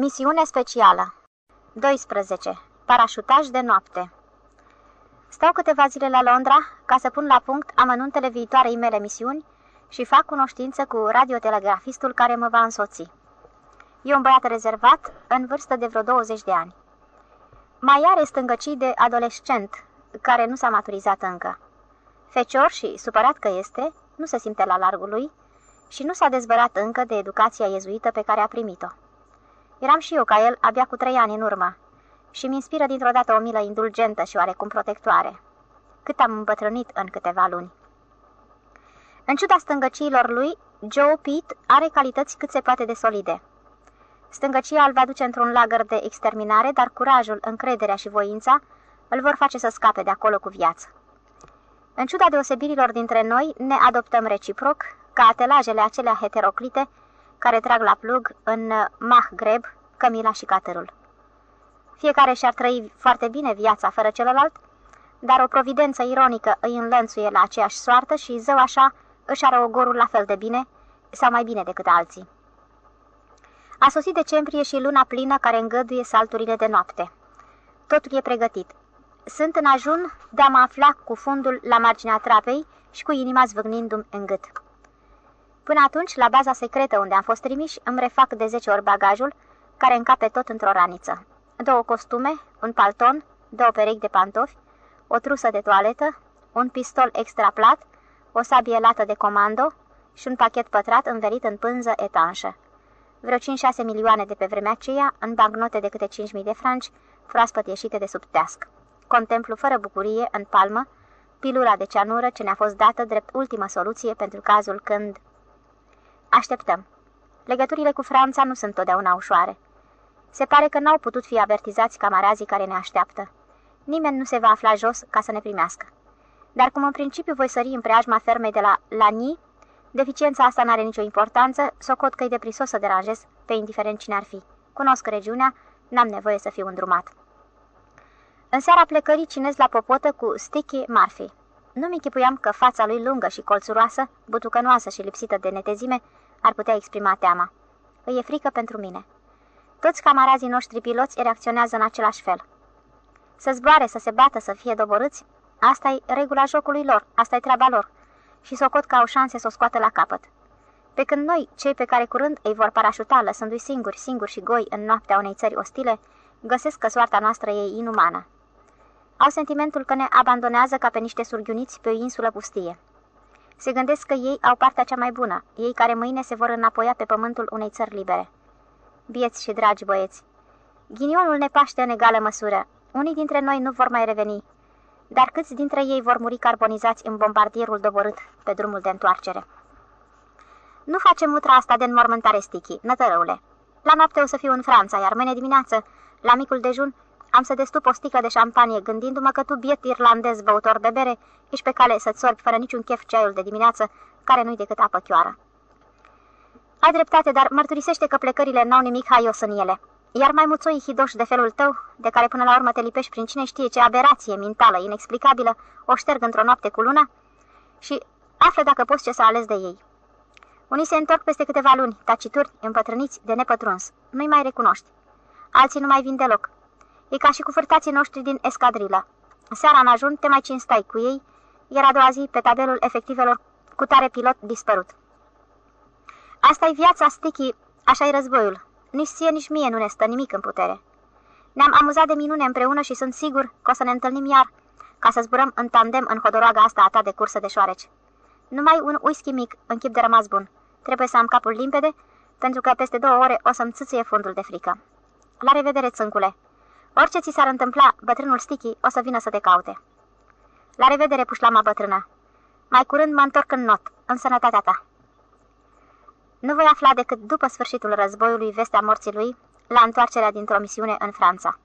Misiune specială 12. Parașutaj de noapte Stau câteva zile la Londra ca să pun la punct amănuntele viitoarei mele misiuni și fac cunoștință cu radiotelegrafistul care mă va însoți. E un băiat rezervat, în vârstă de vreo 20 de ani. Mai are stângăcii de adolescent, care nu s-a maturizat încă. Fecior și supărat că este, nu se simte la largul lui și nu s-a dezbărat încă de educația iezuită pe care a primit-o. Eram și eu ca el abia cu trei ani în urmă și mi inspiră dintr-o dată o milă indulgentă și oarecum protectoare. Cât am îmbătrânit în câteva luni. În ciuda stângăciilor lui, Joe Pitt are calități cât se poate de solide. Stângăcia îl va duce într-un lagăr de exterminare, dar curajul, încrederea și voința îl vor face să scape de acolo cu viață. În ciuda deosebirilor dintre noi, ne adoptăm reciproc, ca atelajele acelea heteroclite care trag la plug în Mahgreb, Cămila și Catărul. Fiecare și-ar trăi foarte bine viața fără celălalt, dar o providență ironică îi înlănțuie la aceeași soartă și zău așa își are ogorul la fel de bine sau mai bine decât alții. A sosit decembrie și luna plină care îngăduie salturile de noapte. Totul e pregătit. Sunt în ajun de a mă afla cu fundul la marginea trapei și cu inima zvâgnindu-mi în gât. Până atunci, la baza secretă unde am fost trimiși, îmi refac de 10 ori bagajul, care încape tot într-o raniță. Două costume, un palton, două perechi de pantofi, o trusă de toaletă, un pistol extra plat, o sabie lată de comando și un pachet pătrat învelit în pânză etanșă. Vreo 5-6 milioane de pe vremea aceea, în bancnote de câte 5.000 de franci, proaspăt ieșite de sub teasc. Contemplu fără bucurie, în palmă, pilula de ceanură ce ne-a fost dată drept ultimă soluție pentru cazul când... Așteptăm. Legăturile cu Franța nu sunt totdeauna ușoare. Se pare că n-au putut fi avertizați camarazii care ne așteaptă. Nimeni nu se va afla jos ca să ne primească. Dar cum în principiu voi sări în preajma fermei de la Lani, deficiența asta n-are nicio importanță, socot că-i deprisos să deranjez pe indiferent cine ar fi. Cunosc regiunea, n-am nevoie să fiu îndrumat. În seara plecării cinez la popotă cu Sticky Murphy. Nu-mi închipuiam că fața lui lungă și colțuroasă, butucănoasă și lipsită de netezime, ar putea exprima teama. Îi e frică pentru mine. Toți camarazii noștri piloți reacționează în același fel. Să zboare, să se bată, să fie doborâți, asta e regula jocului lor, asta e treaba lor. Și socot că au șanse să o scoată la capăt. Pe când noi, cei pe care curând îi vor parașuta, lăsându-i singuri, singuri și goi în noaptea unei țări ostile, găsesc că soarta noastră e inumană. Au sentimentul că ne abandonează ca pe niște surghiuniți pe o insulă pustie. Se gândesc că ei au partea cea mai bună, ei care mâine se vor înapoia pe pământul unei țări libere. Bieți și dragi băieți, ghinionul ne paște în egală măsură. Unii dintre noi nu vor mai reveni, dar câți dintre ei vor muri carbonizați în bombardierul doborât pe drumul de întoarcere? Nu facem mutra asta de înmormântare stichi, nătărăule. La noapte o să fiu în Franța, iar mâine dimineață, la micul dejun, am să destup o sticlă de șampanie, gândindu-mă că tu, biet irlandez băutor de bere, ești pe cale să-ți sorbi fără niciun chef ceaiul de dimineață, care nu-i decât apă chioară. Ai dreptate, dar mărturisește că plecările n-au nimic haios în ele. Iar mai muțoi hidoși de felul tău, de care până la urmă te lipești prin cine știe ce aberație mentală, inexplicabilă, o șterg într-o noapte cu luna și află dacă poți ce să ales de ei. Unii se întorc peste câteva luni, tacituri, împătrâniți, de nepătruns. Nu-i mai recunoști. Alții nu mai vin deloc. E ca și cu fârtații noștri din escadrilă. Seara în ajun te mai cinstai cu ei, iar a doua zi pe tabelul efectivelor cu tare pilot dispărut. asta e viața, Sticky, așa e războiul. Nici ție, nici mie nu ne stă nimic în putere. Ne-am amuzat de minune împreună și sunt sigur că o să ne întâlnim iar, ca să zburăm în tandem în hodoroaga asta a ta de cursă de șoareci. Numai un whisky mic, în chip de rămas bun. Trebuie să am capul limpede, pentru că peste două ore o să-mi țâție fundul de frică. La revedere, țâncule! Orice ți s-ar întâmpla, bătrânul Sticky o să vină să te caute. La revedere, pușlama bătrână! Mai curând mă întorc în not, în sănătatea ta. Nu voi afla decât după sfârșitul războiului vestea morții lui, la întoarcerea dintr-o misiune în Franța.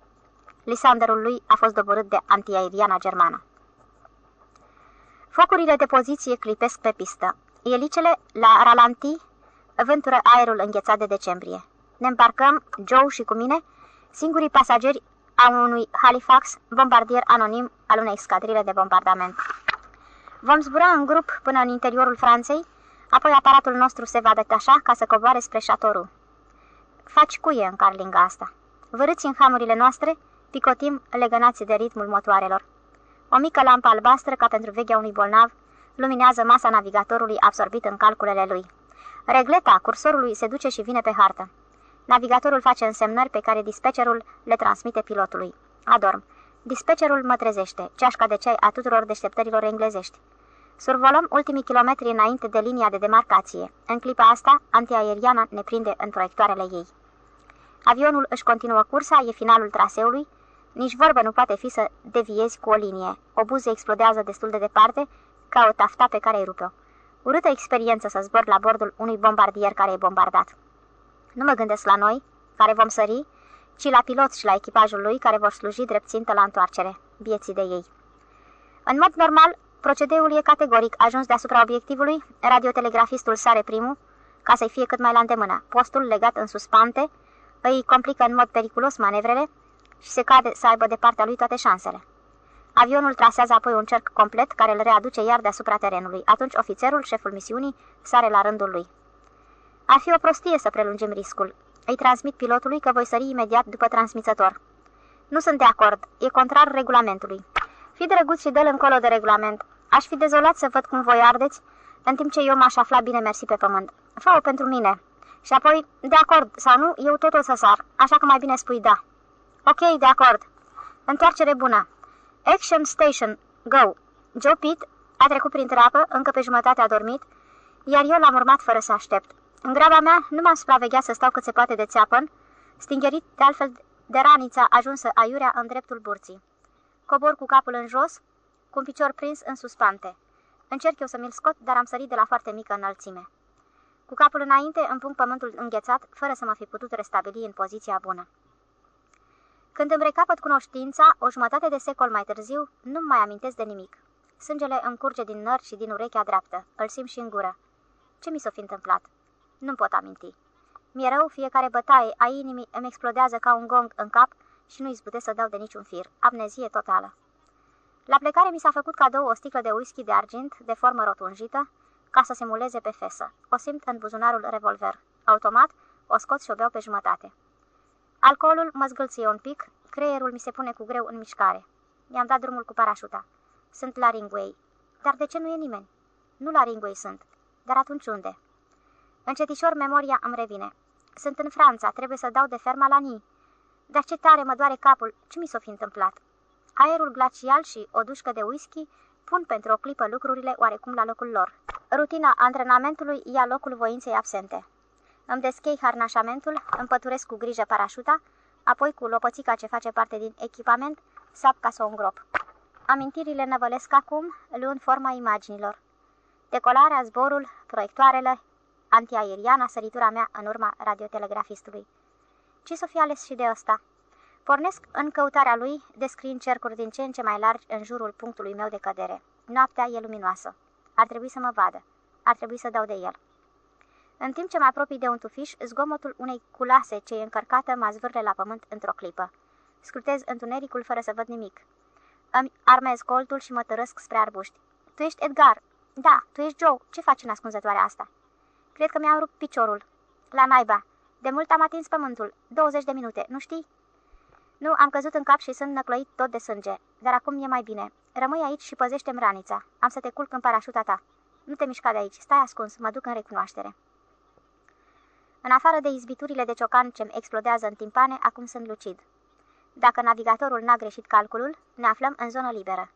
Lisanderul lui a fost doborât de antiaeriana germană. Focurile de poziție clipesc pe pistă. Elicele, la ralanti, vântură aerul înghețat de decembrie. Ne îmbarcăm, Joe și cu mine, singurii pasageri a unui Halifax, bombardier anonim al unei scadrile de bombardament. Vom zbura în grup până în interiorul Franței, apoi aparatul nostru se va detașa ca să coboare spre Chateauroux. faci cuie în carlinga asta. Vărâți în hamurile noastre, picotim legănați de ritmul motoarelor. O mică lampă albastră, ca pentru vechea unui bolnav, luminează masa navigatorului absorbit în calculele lui. Regleta cursorului se duce și vine pe hartă. Navigatorul face însemnări pe care dispetcherul le transmite pilotului. Adorm. Dispetcherul mă trezește, ceașca de ceai a tuturor deșteptărilor englezești. Survolăm ultimii kilometri înainte de linia de demarcație. În clipa asta, antiaeriana ne prinde în proiectoarele ei. Avionul își continuă cursa, e finalul traseului, nici vorbă nu poate fi să deviezi cu o linie. Obuzul explodează destul de departe, ca o tafta pe care îi rupe-o. Urâtă experiență să zbor la bordul unui bombardier care e bombardat. Nu mă gândesc la noi, care vom sări, ci la pilot și la echipajul lui care vor sluji drept țintă la întoarcere, vieții de ei. În mod normal, procedeul e categoric. Ajuns deasupra obiectivului, radiotelegrafistul sare primul, ca să-i fie cât mai la îndemână. Postul, legat în suspante, îi complică în mod periculos manevrele și se cade să aibă de partea lui toate șansele. Avionul trasează apoi un cerc complet care îl readuce iar deasupra terenului. Atunci ofițerul, șeful misiunii, sare la rândul lui. Ar fi o prostie să prelungim riscul. Îi transmit pilotului că voi sări imediat după transmițător. Nu sunt de acord. E contrar regulamentului. Fi drăguț și dă-l încolo de regulament. Aș fi dezolat să văd cum voi ardeți, în timp ce eu m-aș afla bine mersi pe pământ. Fă-o pentru mine. Și apoi, de acord sau nu, eu tot o să sar, așa că mai bine spui da. Ok, de acord. Întoarcere bună. Action Station, go! Joe Pitt a trecut prin trapă, încă pe jumătate a dormit, iar eu l-am urmat fără să aștept. În graba mea nu m-am supravegheat să stau cât se poate de țeapăn, stingerit de altfel de ranița ajunsă aiurea în dreptul burții. Cobor cu capul în jos, cu un picior prins în suspante. Încerc eu să mi-l scot, dar am sărit de la foarte mică înălțime. Cu capul înainte împung pământul înghețat, fără să mă fi putut restabili în poziția bună. Când îmi recapăt cunoștința, o jumătate de secol mai târziu, nu mai amintesc de nimic. Sângele îmi curge din nări și din urechea dreaptă. Îl simt și în gură. Ce mi s-o fi întâmplat? Nu pot aminti. Mi-e rău, fiecare bătaie a inimii îmi explodează ca un gong în cap și nu izbutesc să dau de niciun fir. Amnezie totală. La plecare mi s-a făcut cadou o sticlă de whisky de argint, de formă rotunjită, ca să se muleze pe fesă. O simt în buzunarul revolver. Automat, o scot și o beau pe jumătate. Alcoolul mă zgâlție un pic, creierul mi se pune cu greu în mișcare. I-am dat drumul cu parașuta. Sunt la Ringway. Dar de ce nu e nimeni? Nu la Ringway sunt. Dar atunci unde? Încetișor memoria îmi revine. Sunt în Franța, trebuie să dau de ferma la Nii. Dar ce tare mă doare capul, ce mi s-o fi întâmplat? Aerul glacial și o dușcă de whisky pun pentru o clipă lucrurile oarecum la locul lor. Rutina antrenamentului ia locul voinței absente. Îmi deschei harnașamentul, împăturesc cu grijă parașuta, apoi cu lopățica ce face parte din echipament, sap ca să o îngrop. Amintirile năvălesc acum, luând forma imaginilor. Decolarea, zborul, proiectoarele, antiaeriana, săritura mea în urma radiotelegrafistului. Ce să fi ales și de ăsta? Pornesc în căutarea lui, descriind cercuri din ce în ce mai largi în jurul punctului meu de cădere. Noaptea e luminoasă. Ar trebui să mă vadă. Ar trebui să dau de el. În timp ce mă apropii de un tufiș, zgomotul unei culase ce e încărcată mă zvârle la pământ într-o clipă. Scrutez întunericul fără să văd nimic. Îmi armez coltul și mă tărăsc spre arbuști. Tu ești Edgar? Da, tu ești Joe. Ce faci în ascunzătoarea asta? Cred că mi-am rupt piciorul. La naiba. De mult am atins pământul. 20 de minute, nu știi? Nu, am căzut în cap și sunt năclăit tot de sânge. Dar acum e mai bine. Rămâi aici și păzește-mi ranița. Am să te culc în parașuta ta. Nu te mișca de aici. Stai ascuns, mă duc în recunoaștere. În afară de izbiturile de ciocan ce-mi explodează în timpane, acum sunt lucid. Dacă navigatorul n-a greșit calculul, ne aflăm în zonă liberă.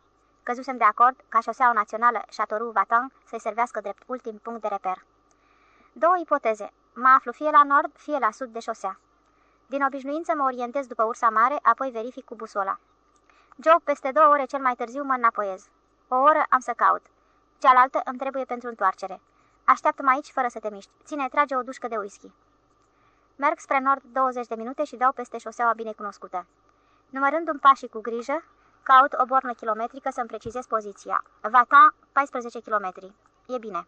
Căzusem de acord ca șoseaua națională Châteauroux-Vatan să-i servească drept ultim punct de reper. Două ipoteze. Mă aflu fie la nord, fie la sud de șosea. Din obișnuință mă orientez după ursa mare, apoi verific cu busola. Joe, peste două ore cel mai târziu mă înapoiez. O oră am să caut. Cealaltă îmi trebuie pentru întoarcere. Așteaptă-mă aici fără să te miști. Ține, trage o dușcă de whisky. Merg spre nord 20 de minute și dau peste șoseaua binecunoscută. Numărând un pașii cu grijă, caut o bornă kilometrică să-mi precizez poziția. Vata, 14 km. E bine.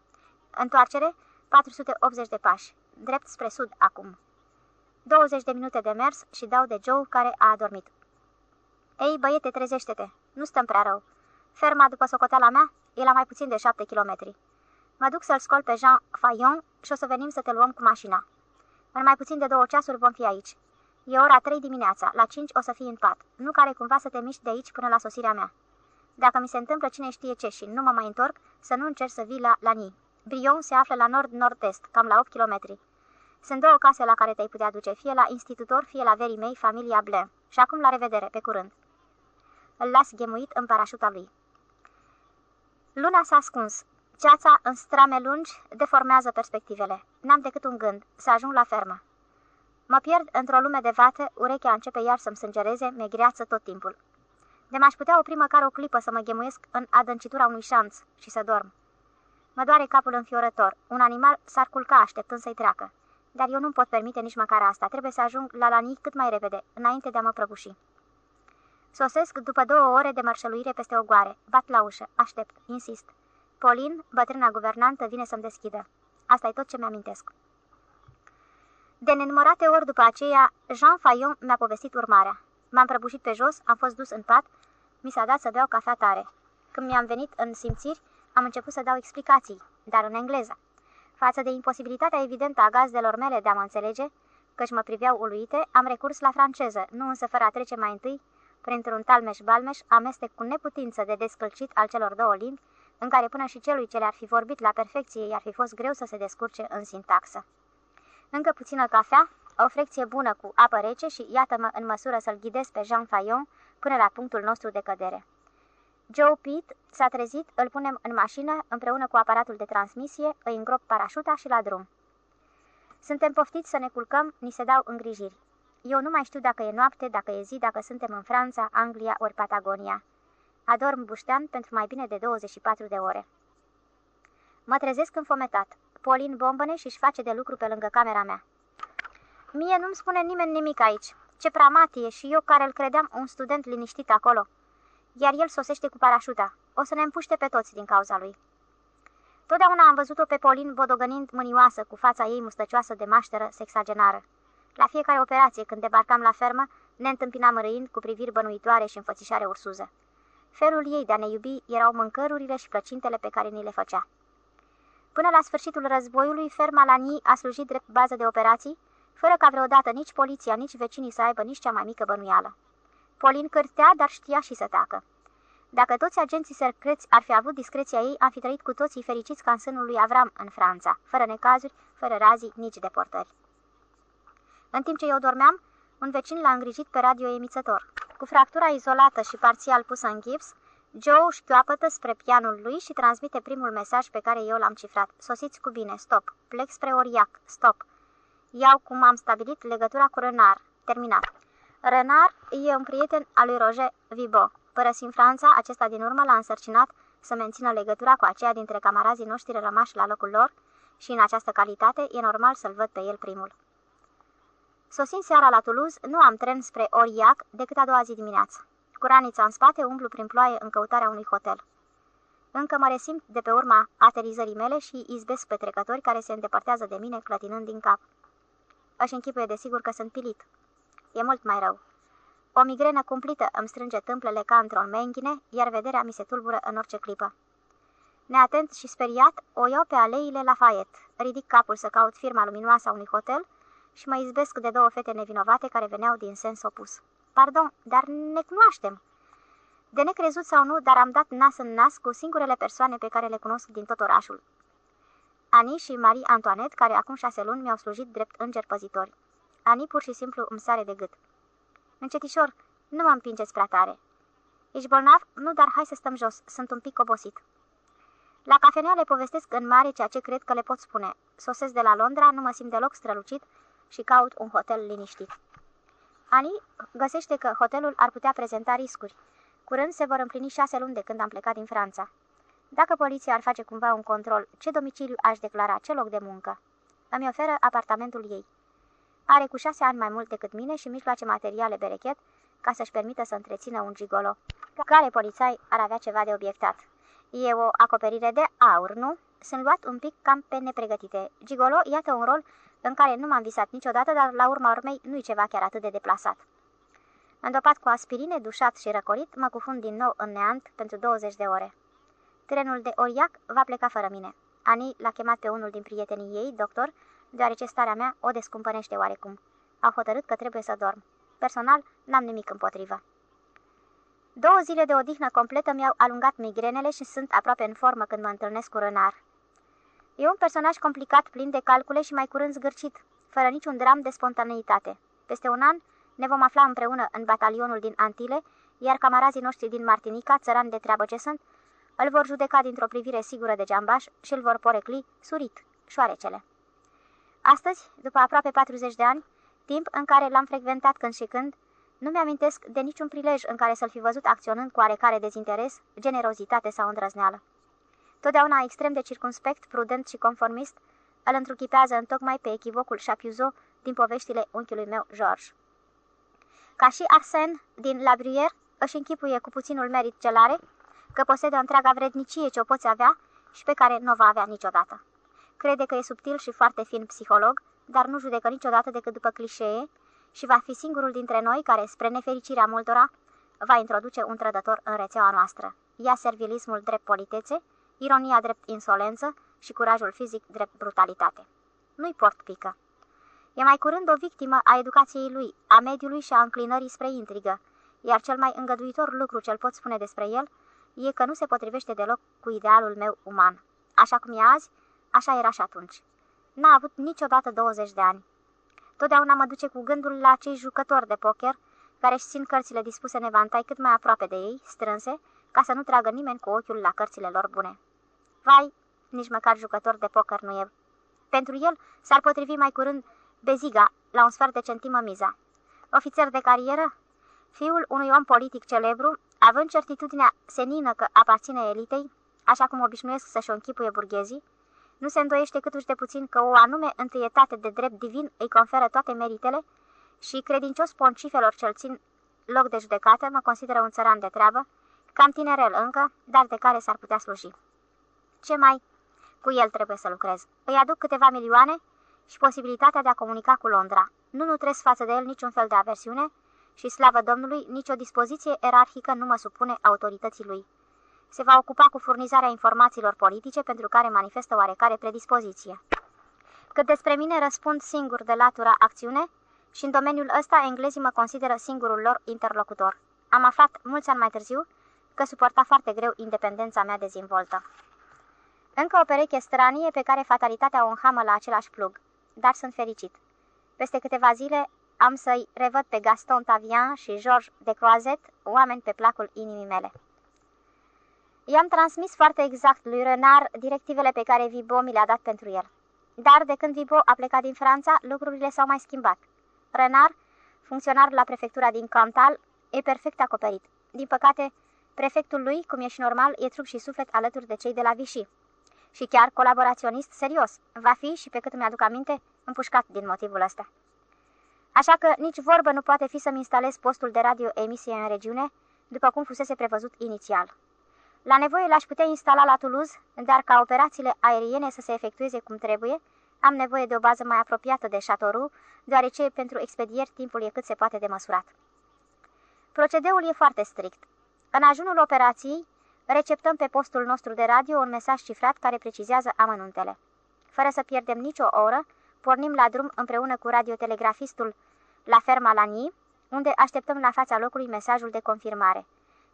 Întoarcere, 480 de pași. Drept spre sud acum. 20 de minute de mers și dau de Joe care a adormit. Ei, băiete, trezește-te. Nu stăm prea rău. Ferma, după socoteala mea, e la mai puțin de 7 kilometri. Mă duc să-l scol pe Jean Fayon și o să venim să te luăm cu mașina. În mai puțin de două ceasuri vom fi aici. E ora trei dimineața, la cinci o să fii în pat. Nu care cumva să te miști de aici până la sosirea mea. Dacă mi se întâmplă cine știe ce și nu mă mai întorc, să nu încerci să vii la Lani. Brion se află la nord-nord-est, cam la 8 km. Sunt două case la care te-ai putea duce, fie la institutor, fie la verii mei, familia Blair. Și acum la revedere, pe curând. Îl las ghemuit în parașuta lui. Luna s-a ascuns. Ceața, în strame lungi, deformează perspectivele. N-am decât un gând, să ajung la fermă. Mă pierd într-o lume de vate, urechea începe iar să-mi sângereze, mi greață tot timpul. De m-aș putea opri măcar o clipă să mă ghemuiesc în adâncitura unui șanț și să dorm. Mă doare capul înfiorător. Un animal s-ar culca așteptând să-i treacă. Dar eu nu pot permite nici măcar asta. Trebuie să ajung la Lani cât mai repede, înainte de a mă prăbuși. Sosesc după două ore de mărșăluire peste o goare. Bat la ușă. Aștept. Insist. Polin, bătrâna guvernantă, vine să-mi deschidă. Asta e tot ce mi-amintesc. De nenumărate ori după aceea, Jean Fayon mi-a povestit urmarea. M-am prăbușit pe jos, am fost dus în pat, mi s-a dat să beau cafea tare. Când mi-am venit în simțiri, am început să dau explicații, dar în engleză. Față de imposibilitatea evidentă a gazdelor mele de a mă înțelege, căci mă priveau uluite, am recurs la franceză, nu însă fără a trece mai întâi printr-un talmeș-balmeș amestec cu neputință de descălcit al celor două limbi, în care până și celui ce le-ar fi vorbit la perfecție i-ar fi fost greu să se descurce în sintaxă. Încă puțină cafea, o frecție bună cu apă rece și iată-mă în măsură să-l ghidez pe Jean Fayon până la punctul nostru de cădere. Joe Pitt s-a trezit, îl punem în mașină împreună cu aparatul de transmisie, îi îngrop parașuta și la drum. Suntem poftiți să ne culcăm, ni se dau îngrijiri. Eu nu mai știu dacă e noapte, dacă e zi, dacă suntem în Franța, Anglia ori Patagonia. Adorm buștean pentru mai bine de 24 de ore. Mă trezesc înfometat. Polin bombăne și-și face de lucru pe lângă camera mea. Mie nu-mi spune nimeni nimic aici. Ce pramatie și eu care îl credeam un student liniștit acolo. Iar el sosește cu parașuta. O să ne împuște pe toți din cauza lui. Totdeauna am văzut-o pe Polin bodogănind mânioasă cu fața ei mustăcioasă de mașteră sexagenară. La fiecare operație, când debarcam la fermă, ne întâmpinam râind cu priviri bănuitoare și înfățișare ursuză. Felul ei de a ne iubi erau mâncărurile și plăcintele pe care ni le făcea. Până la sfârșitul războiului, ferma la Ni a slujit drept bază de operații, fără ca vreodată nici poliția, nici vecinii să aibă nici cea mai mică bănuială. Polin cârtea, dar știa și să tacă. Dacă toți agenții secreți ar fi avut discreția ei, am fi trăit cu toții fericiți ca în sânul lui Avram în Franța, fără necazuri, fără razii, nici deportări. În timp ce eu dormeam, un vecin l-a îngrijit pe radioemițător. Cu fractura izolată și parțial pusă în gips, Joe șchioapătă spre pianul lui și transmite primul mesaj pe care eu l-am cifrat. Sosiți cu bine, stop. Plec spre Oriac, stop. Iau cum am stabilit legătura cu Renard. Terminat. Renard e un prieten al lui Roger Vibo. Părăsind Franța, acesta din urmă l-a însărcinat să mențină legătura cu aceia dintre camarazii noștri rămași la locul lor și în această calitate e normal să-l văd pe el primul. Sosind seara la Toulouse, nu am tren spre Oriac decât a doua zi dimineață. Cu ranița în spate, umblu prin ploaie în căutarea unui hotel. Încă mă resimt de pe urma aterizării mele și izbesc pe trecători care se îndepărtează de mine clătinând din cap. Aș închipuie desigur că sunt pilit. E mult mai rău. O migrenă cumplită îmi strânge tâmplele ca într-o menghine, iar vederea mi se tulbură în orice clipă. Neatent și speriat, o iau pe aleile Lafayette, ridic capul să caut firma luminoasă a unui hotel și mă izbesc de două fete nevinovate care veneau din sens opus. Pardon, dar ne cunoaștem. De necrezut sau nu, dar am dat nas în nas cu singurele persoane pe care le cunosc din tot orașul. Ani și Marie Antoinette, care acum șase luni mi-au slujit drept îngeri păzitori. Ani pur și simplu îmi sare de gât. Încetișor, nu mă împingeți prea tare. Ești bolnav? Nu, dar hai să stăm jos, sunt un pic obosit. La cafenea le povestesc în mare ceea ce cred că le pot spune. Sosesc de la Londra, nu mă simt deloc strălucit și caut un hotel liniștit. Ani găsește că hotelul ar putea prezenta riscuri. Curând se vor împlini șase luni de când am plecat din Franța. Dacă poliția ar face cumva un control, ce domiciliu aș declara, ce loc de muncă? Îmi oferă apartamentul ei. Are cu șase ani mai mult decât mine și mijloace materiale berechet ca să-și permită să întrețină un gigolo. Care polițai ar avea ceva de obiectat? E o acoperire de aur, nu? Sunt luat un pic cam pe nepregătite. Gigolo, iată un rol în care nu m-am visat niciodată, dar la urma urmei nu-i ceva chiar atât de deplasat. Îndopat cu aspirine, dușat și răcorit, mă cufund din nou în neant pentru 20 de ore. Trenul de Oriac va pleca fără mine. Ani l-a chemat pe unul din prietenii ei, doctor, deoarece starea mea o descumpănește oarecum. Au hotărât că trebuie să dorm. Personal, n-am nimic împotrivă. Două zile de odihnă completă mi-au alungat migrenele și sunt aproape în formă când mă întâlnesc cu Rănar. E un personaj complicat, plin de calcule și mai curând zgârcit, fără niciun dram de spontaneitate. Peste un an ne vom afla împreună în batalionul din Antile, iar camarazii noștri din Martinica, țărani de treabă ce sunt, îl vor judeca dintr-o privire sigură de geambaș și îl vor porecli surit, șoarecele. Astăzi, după aproape 40 de ani, timp în care l-am frecventat când și când, nu mi-amintesc de niciun prilej în care să-l fi văzut acționând cu oarecare dezinteres, generozitate sau îndrăzneală. Totdeauna extrem de circunspect, prudent și conformist, îl întruchipează întocmai pe echivocul Chapuzo din poveștile unchiului meu, George. Ca și Arsen din La Bruyère, își închipuie cu puținul merit gelare, că posedă întreaga vrednicie ce o poți avea și pe care nu o va avea niciodată. Crede că e subtil și foarte fin psiholog, dar nu judecă niciodată decât după clișee și va fi singurul dintre noi care, spre nefericirea multora, va introduce un trădător în rețeaua noastră. Ia servilismul drept politețe, ironia drept insolență și curajul fizic drept brutalitate. Nu-i port pică. E mai curând o victimă a educației lui, a mediului și a înclinării spre intrigă, iar cel mai îngăduitor lucru ce-l pot spune despre el e că nu se potrivește deloc cu idealul meu uman. Așa cum e azi, așa era și atunci. N-a avut niciodată 20 de ani. Totdeauna mă duce cu gândul la acei jucători de poker care își țin cărțile dispuse în evantai cât mai aproape de ei, strânse, ca să nu tragă nimeni cu ochiul la cărțile lor bune. Vai, nici măcar jucător de poker nu e. Pentru el s-ar potrivi mai curând Beziga, la un sfert de centimă miza. Ofițer de carieră, fiul unui om politic celebru, având certitudinea senină că aparține elitei, așa cum obișnuiesc să-și o închipuie burghezii, nu se îndoiește câtuși de puțin că o anume întâietate de drept divin îi conferă toate meritele și, credincios poncifelor ce țin loc de judecată, mă consideră un țăran de treabă, cam tinerel încă, dar de care s-ar putea sluji. Ce mai? Cu el trebuie să lucrez. Îi aduc câteva milioane și posibilitatea de a comunica cu Londra. Nu nutresc față de el niciun fel de aversiune și, slavă Domnului, nicio dispoziție erarhică nu mă supune autorității lui. Se va ocupa cu furnizarea informațiilor politice pentru care manifestă oarecare predispoziție. Cât despre mine răspund singur de latura acțiune și în domeniul ăsta englezii mă consideră singurul lor interlocutor. Am aflat mulți ani mai târziu că suporta foarte greu independența mea dezvoltă. Încă o pereche stranie pe care fatalitatea o înhamă la același plug, dar sunt fericit. Peste câteva zile am să-i revăd pe Gaston Tavian și Georges de Croazet, oameni pe placul inimii mele. I-am transmis foarte exact lui Renard directivele pe care Vibo mi le-a dat pentru el. Dar de când Vibo a plecat din Franța, lucrurile s-au mai schimbat. Renard, funcționar la prefectura din Cantal, e perfect acoperit. Din păcate, prefectul lui, cum e și normal, e trup și suflet alături de cei de la Vichy și chiar colaboraționist serios. Va fi, și pe cât mi-aduc aminte, împușcat din motivul ăsta. Așa că nici vorbă nu poate fi să-mi instalez postul de radio-emisie în regiune, după cum fusese prevăzut inițial. La nevoie l-aș putea instala la Toulouse, dar ca operațiile aeriene să se efectueze cum trebuie, am nevoie de o bază mai apropiată de Chateauroux, deoarece pentru expedieri timpul e cât se poate de măsurat. Procedeul e foarte strict. În ajunul operației, receptăm pe postul nostru de radio un mesaj cifrat care precizează amănuntele. Fără să pierdem nicio oră, pornim la drum împreună cu radiotelegrafistul la ferma Lanii, unde așteptăm la fața locului mesajul de confirmare.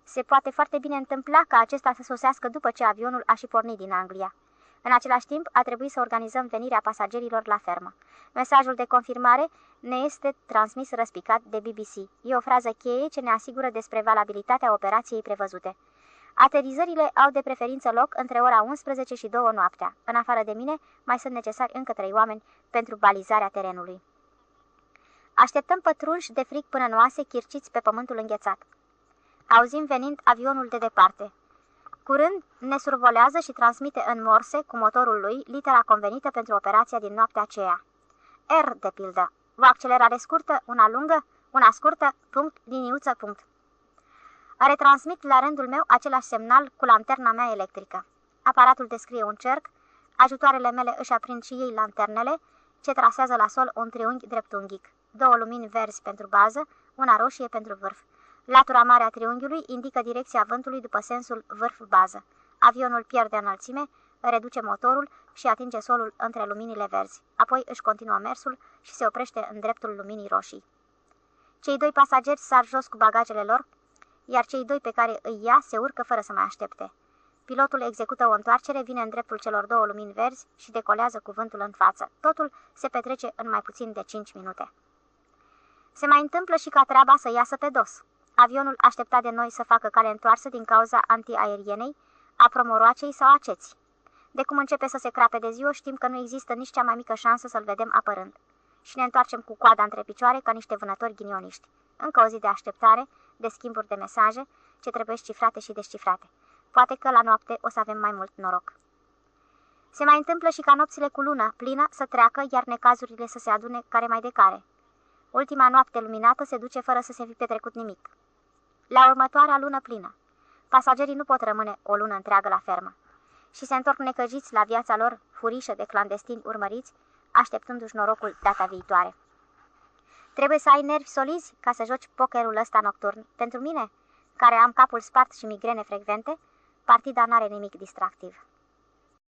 Se poate foarte bine întâmpla ca acesta să sosească după ce avionul a și pornit din Anglia. În același timp, a trebuit să organizăm venirea pasagerilor la fermă. Mesajul de confirmare ne este transmis răspicat de BBC. E o frază cheie ce ne asigură despre valabilitatea operației prevăzute. Aterizările au de preferință loc între ora 11 și 2 noaptea. În afară de mine, mai sunt necesari încă trei oameni pentru balizarea terenului. Așteptăm pătrunși de frig până noase chirciți pe pământul înghețat. Auzim venind avionul de departe. Curând ne survolează și transmite în morse, cu motorul lui, litera convenită pentru operația din noaptea aceea. R, de pildă. O accelerare scurtă, una lungă, una scurtă, punct, liniuță, punct. Retransmit la rândul meu același semnal cu lanterna mea electrică. Aparatul descrie un cerc, ajutoarele mele își aprind și ei lanternele, ce trasează la sol un triunghi dreptunghic. Două lumini verzi pentru bază, una roșie pentru vârf. Latura mare a triunghiului indică direcția vântului după sensul vârf-bază. Avionul pierde înălțime, reduce motorul, și atinge solul între luminile verzi. Apoi își continuă mersul și se oprește în dreptul luminii roșii. Cei doi pasageri sar jos cu bagajele lor, iar cei doi pe care îi ia se urcă fără să mai aștepte. Pilotul execută o întoarcere, vine în dreptul celor două lumini verzi și decolează cuvântul în față. Totul se petrece în mai puțin de 5 minute. Se mai întâmplă și ca treaba să iasă pe dos. Avionul aștepta de noi să facă cale întoarsă din cauza antiaerienei, a promoroacei sau a ceții. De cum începe să se crape de ziua, știm că nu există nici cea mai mică șansă să-l vedem apărând. Și ne întoarcem cu coada între picioare ca niște vânători ghinioniști. Încă o zi de așteptare, de schimburi de mesaje, ce trebuie cifrate și descifrate. Poate că la noapte o să avem mai mult noroc. Se mai întâmplă și ca nopțile cu luna plină să treacă, iar necazurile să se adune care mai de care. Ultima noapte luminată se duce fără să se fi petrecut nimic. La următoarea lună plină. Pasagerii nu pot rămâne o lună întreagă la fermă și se întorc necăjiți la viața lor furișă de clandestini urmăriți, așteptându-și norocul data viitoare. Trebuie să ai nervi solizi ca să joci pokerul ăsta nocturn. Pentru mine, care am capul spart și migrene frecvente, partida n-are nimic distractiv.